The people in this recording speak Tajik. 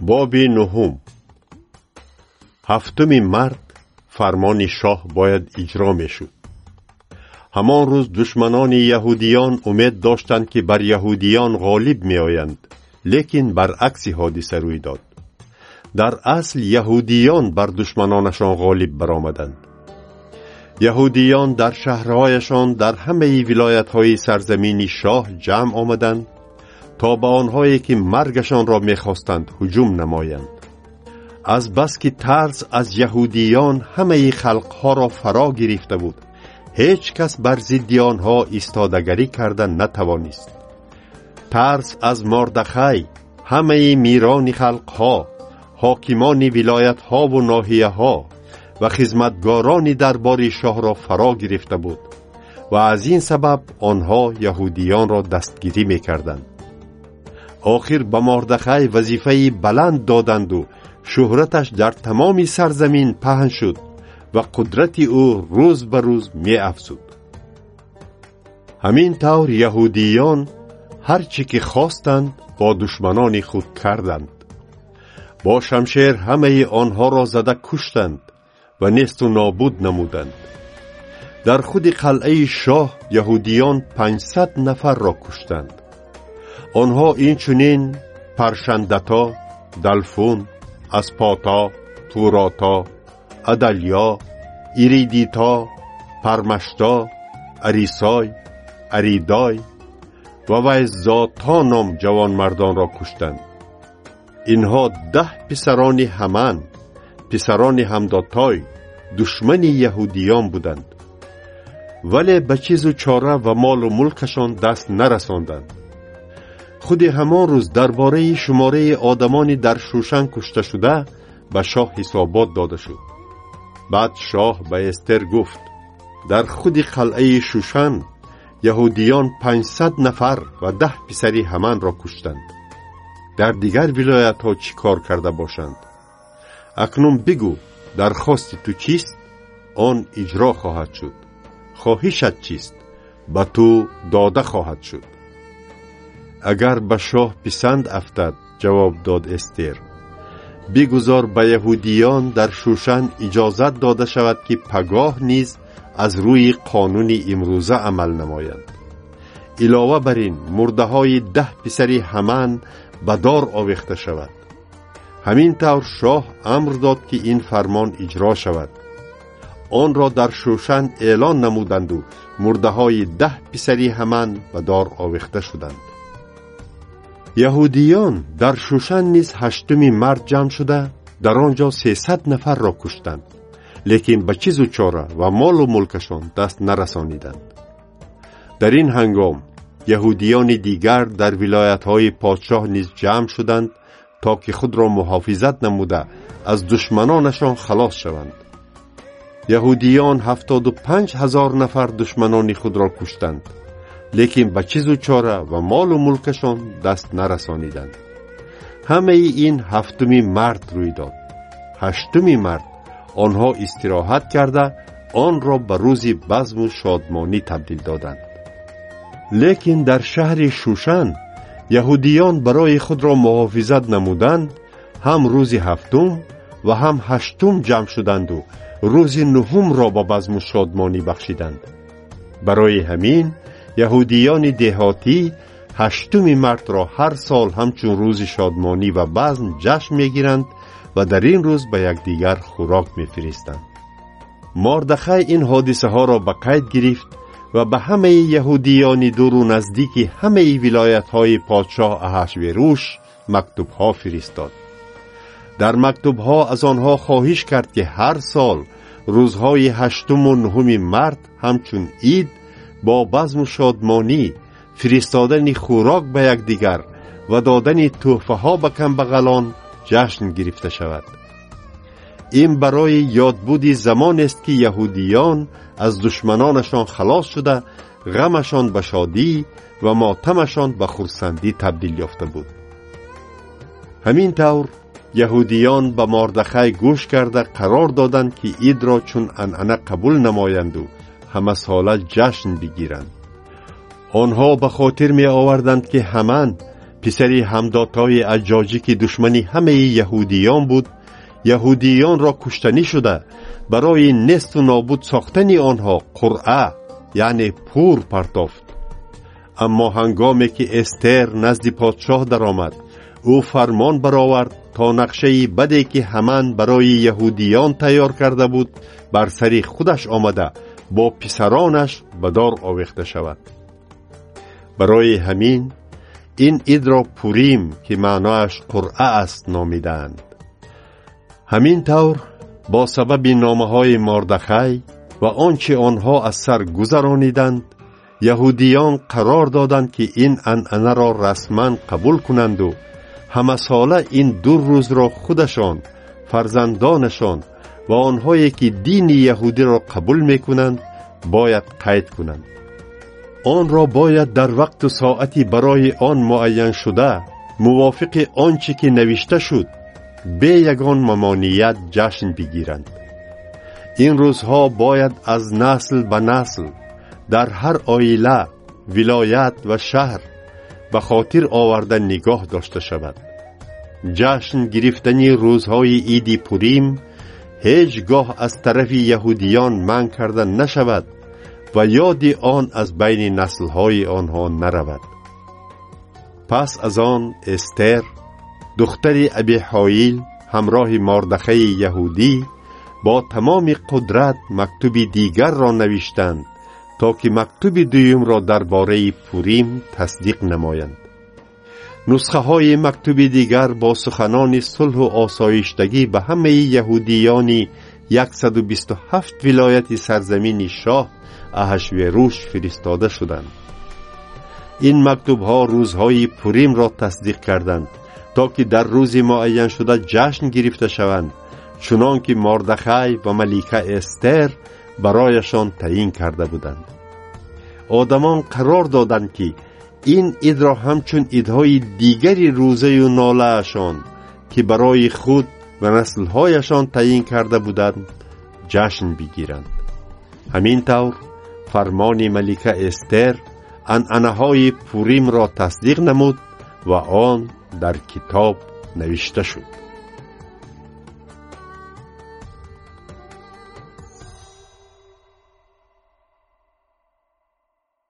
боби нуҳум. Ҳафтуми мард фармони шоҳ бояд иҷро мешуд. Ҳамон рӯз душманони яҳудиён умед доштанд ки бар яҳудиён ғолиб меоянд лекин баръакси ҳодиса рӯй дод. Дар асл яҳудиён бар душманонашон ғолиб баромаданд. Яҳудиён дар шаҳрҳояшон дар ҳамаи вилоятҳои сарзамини шоҳ ҷамъ омаданд то ба онҳое ки маргашонро мехостанд ҳуҷум намоянд азбас ки тарс аз яҳудиён ҳамаи халқҳоро фаро гирифта буд ҳеҷ кас бар зидди онҳо истодагарӣ карда натавонист тарс аз мордахай ҳамаи мирони халқҳо ҳокимони вилоятҳову ноҳияҳо ва хизматгорони дарбори шоҳро фаро гирифта буд ва аз ин сабаб онҳо яҳудиёнро дастгирӣ мекарданд охир ба мордахай вазифаи баланд доданду шӯҳраташ дар тамоми сарзамин паҳн шуд ва қудрати ӯ рӯз ба рӯз меафзуд ҳамин тавр яҳудиён ҳар чӣ ки хостанд бо душманони худ карданд. Бо шамшер ҳамаи онҳоро зада куштанд ва несту нобуд намуданд. Дар худи қалъаи шоҳ яҳудиён панҷсад нафарро куштанд онҳо инчунин паршандато далфун аспото турото адалё иридито пармашто арисой аридой ва вайззото ном ҷавонмардонро куштанд. Инҳо даҳ писарони ҳаман писарони ҳамдотой душмани яҳудиён буданд. Вале ба чизу чора ва молу мулкашон даст нарасонданд худи ҳамон рӯз дар бораи шумораи одамони дар шӯшан кушташуда ба шоҳ ҳисобот дода шуд баъд шоҳ ба эстер гуфт дар худи қалъаи шӯшан яҳудиён панҷсад нафар ва даҳ писари ҳаманро куштанд дар дигар вилоятҳо чӣ кор карда бошанд акнун бигӯ дархости ту чист он иҷро хоҳад шуд хоҳишат чист ба ту дода хоҳад шуд агар ба шоҳ писанд афтад ҷавоб дод эстер. Бигузор ба яҳудиён дар шӯшан иҷозат дода шавад ки пагоҳ низ аз рӯи қонуни имрӯза амал намоянд. Илова бар ин мурдаҳои даҳ писари ҳаман ба дор овехта шавад. Ҳамин тавр шоҳ амр дод ки ин фармон иҷро шавад. Онро дар шӯшан эълон намуданду мурдаҳои даҳ писари ҳаман ба дор овехта шуданд яҳудиён дар шӯшан низ ҳаштуми мард ҷамъ шуда дар он ҷо сесад нафарро куштанд. Лекин ба чизу чора ва молу мулкашон даст нарасониданд. Дар ин ҳангом яҳудиёни дигар дар вилоятҳои подшоҳ низ ҷамъ шуданд то ки худро муҳофизат намуда аз душманонашон халос шаванд. Яҳудиён ҳафтоду панҷ ҳазор нафар душманони худро куштанд лекин ба чизу чора ва молу мулкашон даст нарасониданд. Ҳамаи ин ҳафтуми мард рӯй дод. Ҳаштуми мард онҳо истироҳат карда онро ба рӯзи базму шодмонӣ табдил доданд. Лекин дар шаҳри шӯшан яҳудиён барои худро муҳофизат намуданд ҳам рӯзи ҳафтум ва ҳам ҳаштум ҷамъ шуданду рӯзи нуҳумро ба базму шодмонӣ бахшиданд. Барои ҳамин яҳудиёни деҳотӣ ҳаштуми мартро ҳар сол ҳамчун рӯзи шодмонӣ ва базм ҷашн мегиранд ва дар ин рӯз ба якдигар хӯрок мефиристанд. Мордахай ин ҳодисаҳоро ба қайд гирифт ва ба ҳамаи яҳудиёни дуру наздики ҳамаи вилоятҳои подшоҳ аҳашверуш мактубҳо фиристод. Дар мактубҳо аз онҳо хоҳиш кард ки ҳар сол рӯзҳои ҳаштуму нуҳуми март ҳамчун ид бо базму шодмонӣ фиристодани хӯрок ба якдигар ва додани тӯҳфаҳо ба камбағалон ҷашн гирифта шавад. Ин барои ёдбуди замонест ки яҳудиён аз душманонашон халос шуда ғамашон ба шодӣ ва мотамашон ба хурсандӣ табдил ёфта буд. Ҳамин тавр яҳудиён ба мордахай гӯш карда қарор доданд ки идро чун анъана қабул намоянду ҳамасола ҷашн бигиранд. Онҳо ба хотир меоварданд ки ҳаман писари ҳамдотҳои аҷҷоҷӣ ки душмани ҳамаи яҳудиён буд яҳудиёнро куштанӣ шуда барои несту нобуд сохтани онҳо қуръа яъне пур партофт. Аммо ҳангоме ки эстер назди подшоҳ даромад ӯ фармон баровард то нақшаи баде ки ҳаман барои яҳудиён тайёр карда буд бар сари худаш омада бо писаронаш ба дор овехта шавад. Барои ҳамин ин идро пурим ки маънояш қуръа аст номидаанд ҳамин тавр бо сабаби номаҳои мордахай ва он чӣ онҳо аз сар гузарониданд яҳудиён қарор доданд ки ин анъанаро расман қабул кунанду. Ҳамасола ин ду рӯзро худашон фарзандонашон ва онҳое ки дини яҳудиро қабул мекунанд бояд қайд кунанд. Онро бояд дар вақту соати барои он муайяншуда мувофиқи он чӣ ки навишта шуд бе ягон мамоният ҷашн бигиранд. Ин рӯзҳо бояд аз насл ба насл дар ҳар оила вилоят ва шаҳр ба хотир оварда нигоҳ дошта шавад. Ҷашн гирифтани рӯзҳои иди пурим ҳеҷ гоҳ аз тарафи яҳудиён манъ карда нашавад ва ёди он аз байни наслҳои онҳо наравад. Пас аз он эстер духтари абиҳоил ҳамроҳи мордахаи яҳудӣ бо тамоми қудрат мактуби дигарро навиштанд то ки мактуби дуюмро дар бораи пурим тасдиқ намоянд нусхаҳои мактуби дигар бо суханони сулҳу осоиштагӣ ба ҳамаи яҳудиёни яксаду бисту ҳафт вилояти сарзамини шоҳ аҳашверуш фиристода шуданд. Ин мактубҳо рӯзҳои пуримро тасдиқ карданд то ки дар рӯзи муайяншуда ҷашн гирифта шаванд чунон ки мордахай ва малика эстер барояшон таъин карда буданд. Одамон қарор доданд ки ин идро ҳамчун идҳои дигари рӯзаю нолаашон ки барои худ ва наслҳояшон таъин карда буданд ҷашн бигиранд. Ҳамин тавр фармони малика эстер анъанаҳои пуримро тасдиқ намуд ва он дар китоб навишта шуд